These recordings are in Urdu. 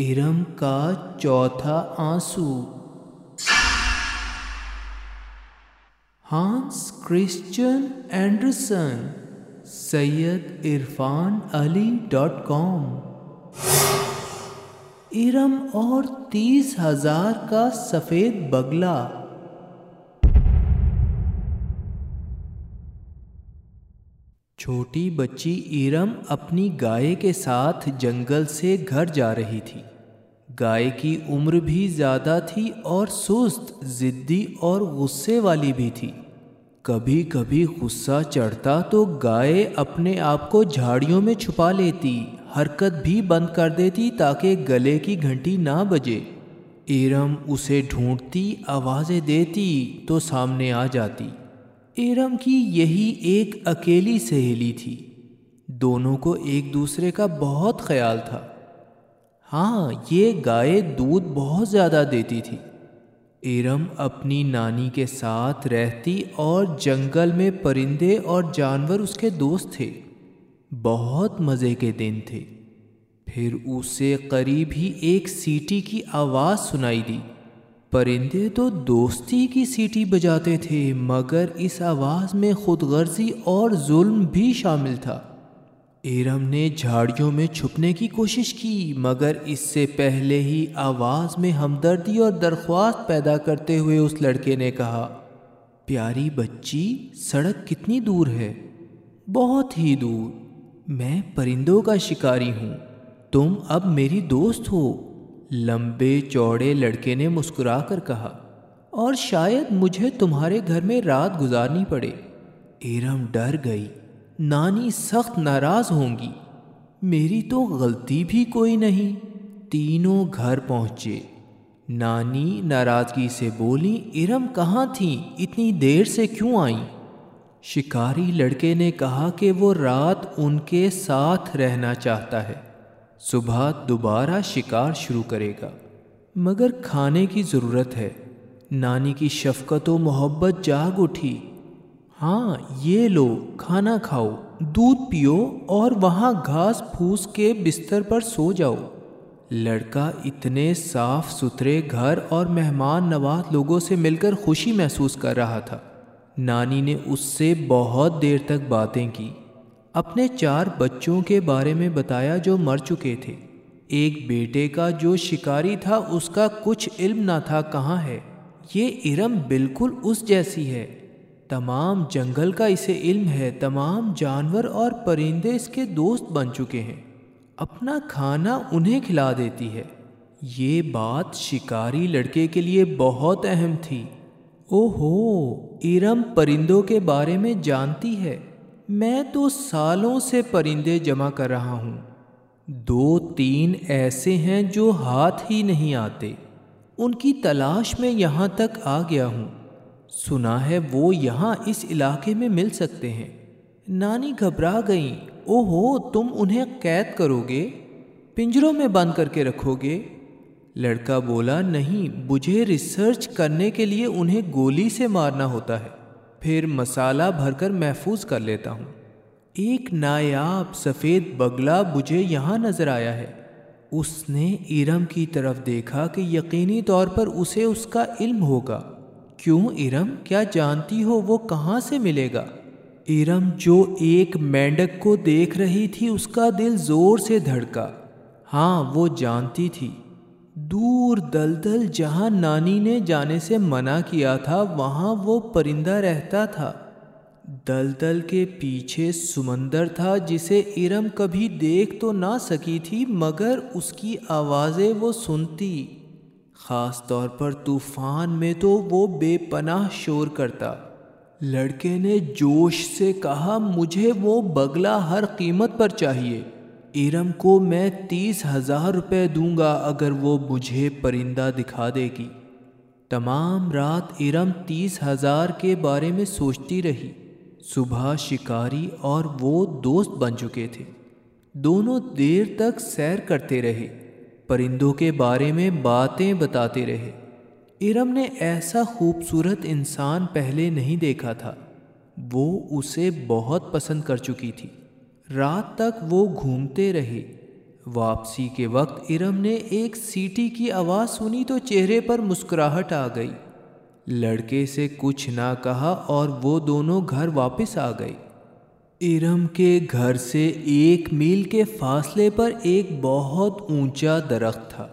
ارم کا چوتھا آنسو۔ Hans Christian Andersen, Syed Irfan Ali dot com. Iram اور تیس ہزار کا سفید بگلا چھوٹی بچی ایرم اپنی گائے کے ساتھ جنگل سے گھر جا رہی تھی۔ گائے کی عمر بھی زیادہ تھی اور سست ضدی اور غصے والی بھی تھی۔ کبھی کبھی غصہ چڑھتا تو گائے اپنے آپ کو جھاڑیوں میں چھپا لیتی، حرکت بھی بند کر دیتی تاکہ گلے کی گھنٹی نہ بجے۔ ایرم اسے ڈھونڈتی، آوازیں دیتی تو سامنے آ جاتی۔ ایرم کی یہی ایک اکیلی سہیلی تھی۔ دونوں کو ایک دوسرے کا بہت خیال تھا۔ ہاں یہ گائے دودھ بہت زیادہ دیتی تھی۔ ایرم اپنی نانی کے ساتھ رہتی اور جنگل میں پرندے اور جانور اس کے دوست تھے۔ بہت مزے کے دن تھے۔ پھر اسے قریب ہی ایک سیٹی کی آواز سنائی دی۔ پرندے تو دوستی کی سیٹی بجاتے تھے، مگر اس آواز میں خود غرضی اور ظلم بھی شامل تھا۔ ایرم نے جھاڑیوں میں چھپنے کی کوشش کی، مگر اس سے پہلے ہی آواز میں ہمدردی اور درخواست پیدا کرتے ہوئے اس لڑکے نے کہا، پیاری بچی، سڑک کتنی دور ہے؟ بہت ہی دور۔ میں پرندوں کا شکاری ہوں۔ تم اب میری دوست ہو۔ لمبے چوڑے لڑکے نے مسکرا کر کہا، اور شاید مجھے تمہارے گھر میں رات گزارنی پڑے۔ ایرم ڈر گئی۔ نانی سخت ناراض ہوں گی۔ میری تو غلطی بھی کوئی نہیں۔ تینوں گھر پہنچے۔ نانی ناراضگی سے بولی ارم کہاں تھیں؟ اتنی دیر سے کیوں آئیں؟ شکاری لڑکے نے کہا کہ وہ رات ان کے ساتھ رہنا چاہتا ہے۔ صبح دوبارہ شکار شروع کرے گا۔ مگر کھانے کی ضرورت ہے۔ نانی کی شفقت و محبت جاگ اٹھی۔ ہاں یہ لو، کھانا کھاؤ، دودھ پیو اور وہاں گھاس پھوس کے بستر پر سو جاؤ۔ لڑکا اتنے صاف ستھرے گھر اور مہمان نواز لوگوں سے مل کر خوشی محسوس کر رہا تھا۔ نانی نے اس سے بہت دیر تک باتیں کی۔ اپنے چار بچوں کے بارے میں بتایا جو مر چکے تھے۔ ایک بیٹے کا جو شکاری تھا، اس کا کچھ علم نہ تھا کہاں ہے۔ یہ ارم بالکل اس جیسی ہے۔ تمام جنگل کا اسے علم ہے۔ تمام جانور اور پرندے اس کے دوست بن چکے ہیں۔ اپنا کھانا انہیں کھلا دیتی ہے۔ یہ بات شکاری لڑکے کے لیے بہت اہم تھی۔ او ہو ارم پرندوں کے بارے میں جانتی ہے۔ میں تو سالوں سے پرندے جمع کر رہا ہوں۔ دو تین ایسے ہیں جو ہاتھ ہی نہیں آتے۔ ان کی تلاش میں یہاں تک آ گیا ہوں۔ سنا ہے وہ یہاں اس علاقے میں مل سکتے ہیں۔ نانی گھبرا گئیں۔ او ہو تم انہیں قید کرو گے؟ پنجروں میں بند کر کے رکھو گے؟ لڑکا بولا، نہیں، مجھے ریسرچ کرنے کے لیے انہیں گولی سے مارنا ہوتا ہے۔ پھر مسالہ بھر کر محفوظ کر لیتا ہوں۔ ایک نایاب سفید بگلا مجھے یہاں نظر آیا ہے۔ اس نے ارم کی طرف دیکھا کہ یقینی طور پر اسے اس کا علم ہوگا۔ کیوں ارم؟ کیا جانتی ہو وہ کہاں سے ملے گا؟ ارم جو ایک مینڈک کو دیکھ رہی تھی، اس کا دل زور سے دھڑکا۔ ہاں وہ جانتی تھی۔ دور دلدل جہاں نانی نے جانے سے منع کیا تھا، وہاں وہ پرندہ رہتا تھا۔ دلدل کے پیچھے سمندر تھا، جسے ارم کبھی دیکھ تو نہ سکی تھی، مگر اس کی آوازیں وہ سنتی۔ خاص طور پر طوفان میں تو وہ بے پناہ شور کرتا۔ لڑکے نے جوش سے کہا، مجھے وہ بگلا ہر قیمت پر چاہیے۔ ارم کو میں تیس ہزار روپے دوں گا اگر وہ مجھے پرندہ دکھا دے گی۔ تمام رات ارم تیس ہزار کے بارے میں سوچتی رہی۔ صبح شکاری اور وہ دوست بن چکے تھے۔ دونوں دیر تک سیر کرتے رہے۔ پرندوں کے بارے میں باتیں بتاتے رہے۔ ارم نے ایسا خوبصورت انسان پہلے نہیں دیکھا تھا۔ وہ اسے بہت پسند کر چکی تھی۔ رات تک وہ گھومتے رہے۔ واپسی کے وقت ارم نے ایک سیٹی کی آواز سنی تو چہرے پر مسکراہٹ آ گئی۔ لڑکے سے کچھ نہ کہا اور وہ دونوں گھر واپس آ گئے۔ ارم کے گھر سے ایک میل کے فاصلے پر ایک بہت اونچا درخت تھا۔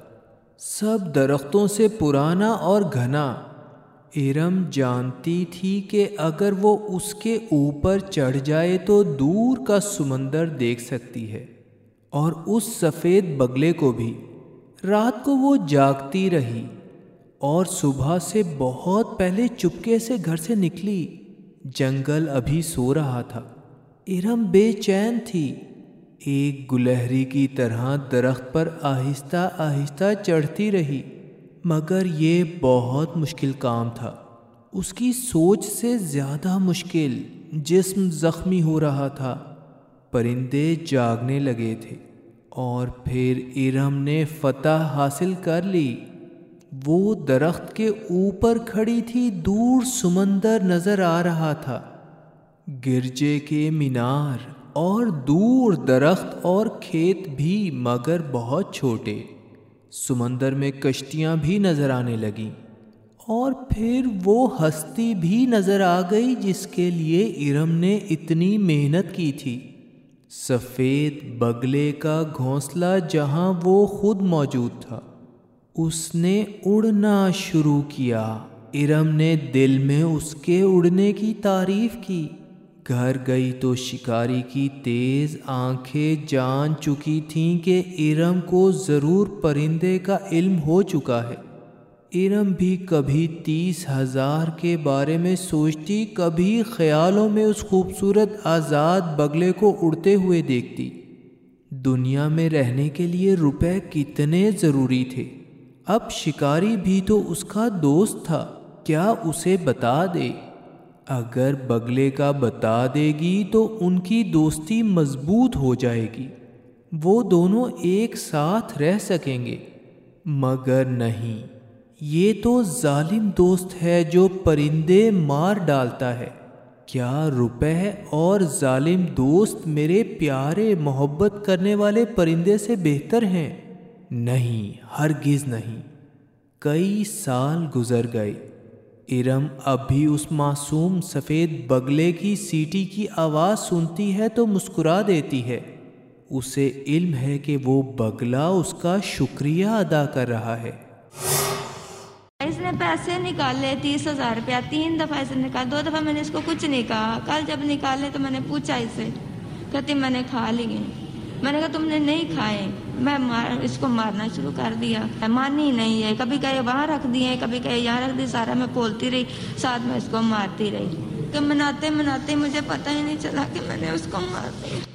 سب درختوں سے پرانا اور گھنا۔ ارم جانتی تھی کہ اگر وہ اس کے اوپر چڑھ جائے تو دور کا سمندر دیکھ سکتی ہے، اور اس سفید بگلے کو بھی۔ رات کو وہ جاگتی رہی، اور صبح سے بہت پہلے چپکے سے گھر سے نکلی۔ جنگل ابھی سو رہا تھا۔ ارم بے چین تھی۔ ایک گلہری کی طرح درخت پر آہستہ آہستہ چڑھتی رہی۔ مگر یہ بہت مشکل کام تھا۔ اس کی سوچ سے زیادہ مشکل جسم زخمی ہو رہا تھا۔ پرندے جاگنے لگے تھے اور پھر ارم نے فتح حاصل کر لی۔ وہ درخت کے اوپر کھڑی تھی، دور سمندر نظر آ رہا تھا۔ گرجے کے مینار اور دور درخت اور کھیت بھی مگر بہت چھوٹے۔ سمندر میں کشتیاں بھی نظر آنے لگیں۔ اور پھر وہ ہستی بھی نظر آ گئی جس کے لیے ارم نے اتنی محنت کی تھی۔ سفید بگلے کا گھونسلہ جہاں وہ خود موجود تھا۔ اس نے اڑنا شروع کیا۔ ارم نے دل میں اس کے اڑنے کی تعریف کی۔ گھر گئی تو شکاری کی تیز آنکھیں جان چکی تھیں کہ ارم کو ضرور پرندے کا علم ہو چکا ہے۔ ارم بھی کبھی تیس ہزار کے بارے میں سوچتی، کبھی خیالوں میں اس خوبصورت آزاد بگلے کو اڑتے ہوئے دیکھتی۔ دنیا میں رہنے کے لیے روپے کتنے ضروری تھے۔ اب شکاری بھی تو اس کا دوست تھا، کیا اسے بتا دے؟ اگر بگلے کا بتا دے گی تو ان کی دوستی مضبوط ہو جائے گی۔ وہ دونوں ایک ساتھ رہ سکیں گے۔ مگر نہیں، یہ تو ظالم دوست ہے جو پرندے مار ڈالتا ہے۔ کیا روپے اور ظالم دوست میرے پیارے محبت کرنے والے پرندے سے بہتر ہیں؟ نہیں، ہرگز نہیں۔ کئی سال گزر گئے۔ ارم اب بھی اس معصوم سفید بگلے کی سیٹی کی آواز سنتی ہے تو مسکرا دیتی ہے۔ اسے علم ہے کہ وہ بگلا اس کا شکریہ ادا کر رہا ہے۔ اس نے پیسے نکالے تیس ہزار روپیہ، تین دفعہ اسے نکال، دو دفعہ میں نے اس کو کچھ نہیں کہا۔ کل جب نکالے تو میں نے پوچھا اسے، کہتی میں نے کھا لیے میں نے کہا، تم نے نہیں کھائے۔ میں اس کو مارنا شروع کر دیا۔ مانی نہیں ہے۔ کبھی کہیں وہاں رکھ دیے کبھی کہیں یہاں رکھ دی سارا میں بولتی رہی۔ ساتھ میں اس کو مارتی رہی۔ کہ مناتے مناتے مجھے پتہ ہی نہیں چلا کہ میں نے اس کو مار دیا۔